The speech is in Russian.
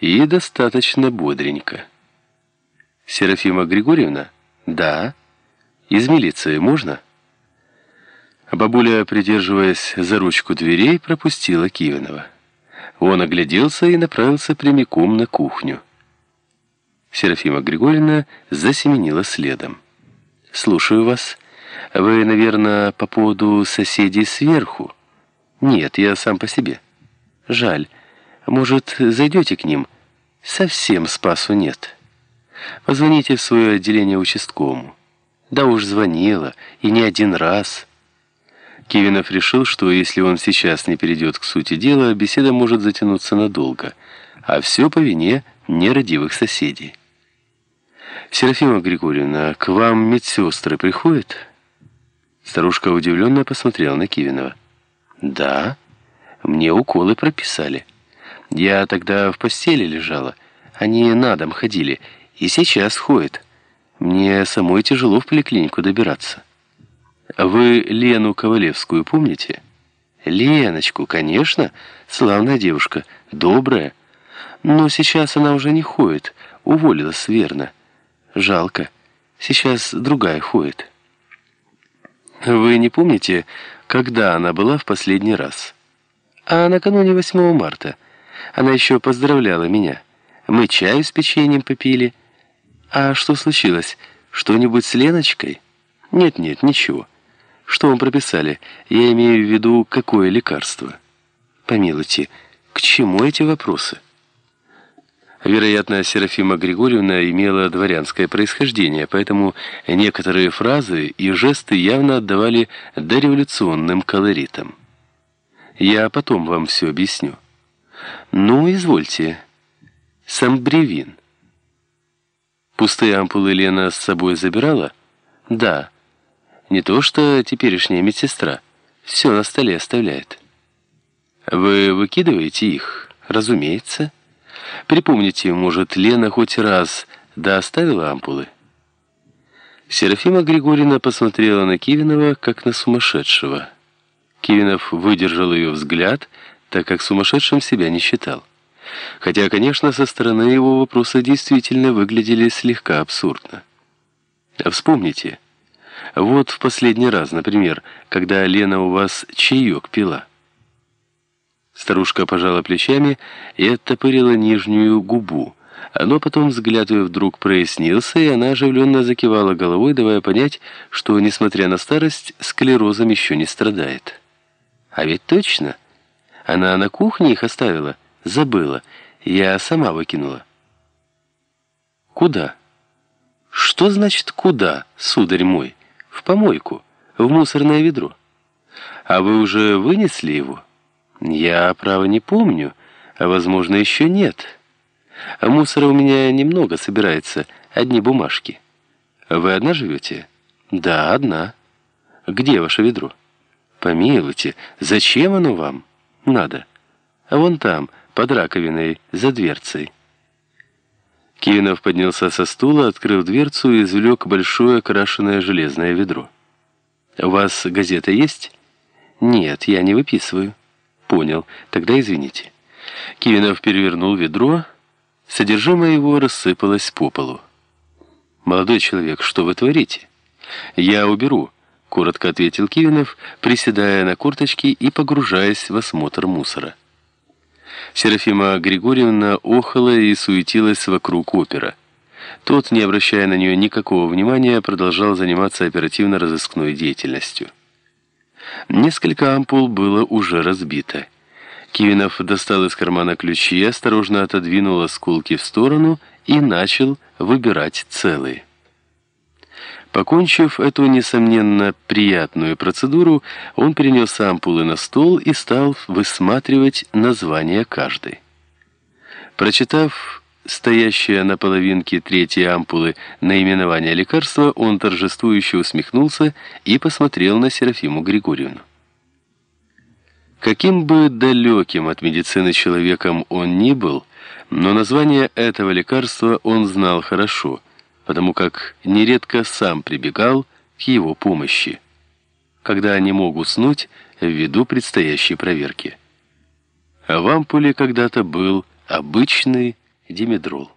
и достаточно бодренько. Серафима Григорьевна? Да. Из милиции можно? Бабуля, придерживаясь за ручку дверей, пропустила Кивинова. Он огляделся и направился прямиком на кухню. Серафима Григорьевна засеменила следом. «Слушаю вас. Вы, наверное, по поводу соседей сверху?» «Нет, я сам по себе». «Жаль. Может, зайдете к ним?» «Совсем спасу нет». «Позвоните в свое отделение участковому». «Да уж звонила, и не один раз». Кивинов решил, что если он сейчас не перейдет к сути дела, беседа может затянуться надолго, а все по вине нерадивых соседей. «Серафима Григорьевна, к вам медсестры приходят?» Старушка удивленно посмотрела на Кивинова. «Да, мне уколы прописали. Я тогда в постели лежала, они на дом ходили, и сейчас ходят. Мне самой тяжело в поликлинику добираться». «Вы Лену Ковалевскую помните?» «Леночку, конечно, славная девушка, добрая. Но сейчас она уже не ходит, уволилась верно». Жалко. Сейчас другая ходит. Вы не помните, когда она была в последний раз? А накануне 8 марта. Она еще поздравляла меня. Мы чаю с печеньем попили. А что случилось? Что-нибудь с Леночкой? Нет-нет, ничего. Что вам прописали? Я имею в виду, какое лекарство? Помилуйте, к чему эти вопросы? Вероятно, Серафима Григорьевна имела дворянское происхождение, поэтому некоторые фразы и жесты явно отдавали дореволюционным колоритам. Я потом вам все объясню. Ну, извольте. Самбревин. Пустые ампулы Лена с собой забирала? Да. Не то что теперешняя медсестра. Все на столе оставляет. Вы выкидываете их? Разумеется. Припомните, может, Лена хоть раз да оставила ампулы? Серафима Григорьевна посмотрела на Кивинова, как на сумасшедшего. Кивинов выдержал ее взгляд, так как сумасшедшим себя не считал. Хотя, конечно, со стороны его вопросы действительно выглядели слегка абсурдно. А вспомните, вот в последний раз, например, когда Лена у вас чаек пила. Старушка пожала плечами и оттопырила нижнюю губу. Но потом взгляд ее вдруг прояснился, и она оживленно закивала головой, давая понять, что, несмотря на старость, склерозом еще не страдает. А ведь точно. Она на кухне их оставила. Забыла. Я сама выкинула. Куда? Что значит «куда», сударь мой? В помойку, в мусорное ведро. А вы уже вынесли его? Я, право, не помню, а, возможно, еще нет. Мусора у меня немного собирается, одни бумажки. Вы одна живете? Да, одна. Где ваше ведро? Помилуйте, зачем оно вам? Надо. А вон там, под раковиной, за дверцей. Кивинов поднялся со стула, открыл дверцу и извлек большое окрашенное железное ведро. «У вас газета есть?» «Нет, я не выписываю». «Понял. Тогда извините». Кивинов перевернул ведро. Содержимое его рассыпалось по полу. «Молодой человек, что вы творите?» «Я уберу», — коротко ответил Кивинов, приседая на курточке и погружаясь в осмотр мусора. Серафима Григорьевна охала и суетилась вокруг опера. Тот, не обращая на нее никакого внимания, продолжал заниматься оперативно-розыскной деятельностью. Несколько ампул было уже разбито. Кивинов достал из кармана ключи, осторожно отодвинул осколки в сторону и начал выбирать целые. Покончив эту, несомненно, приятную процедуру, он перенес ампулы на стол и стал высматривать название каждой. Прочитав стоящее на половинке третьей ампулы наименование лекарства, он торжествующе усмехнулся и посмотрел на Серафиму Григорьевну. Каким бы далеким от медицины человеком он ни был, но название этого лекарства он знал хорошо, потому как нередко сам прибегал к его помощи, когда не мог уснуть ввиду предстоящей проверки. А в ампуле когда-то был обычный димедрол.